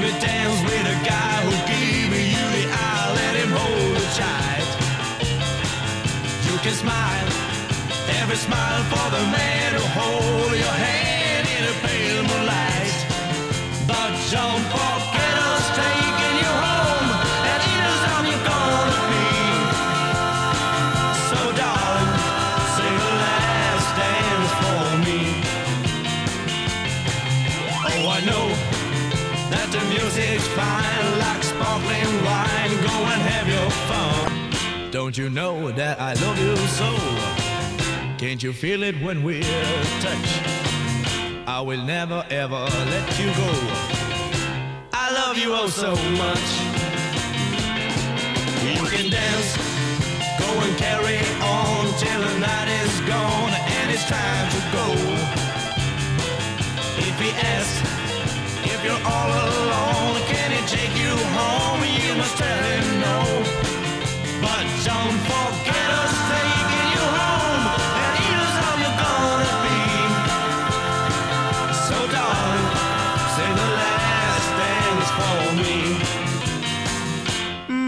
baby, dance with a guy who gave you the eye. Let him hold the child. You can smile, every smile for the man who hold your hand in a pale moonlight. But don't forget us taking you home, and in it is on you're gonna be. So darling, say the last dance for me. Oh, I know that the music's fine, like sparkling wine. Go and have your fun. Don't you know that I love you so? Can't you feel it when we're touch? I will never ever let you go. I love you oh so much. You can dance, go and carry on till the night is gone and it's time to go. If he asks if you're all alone, can he take you home? You must tell him no. But don't forget.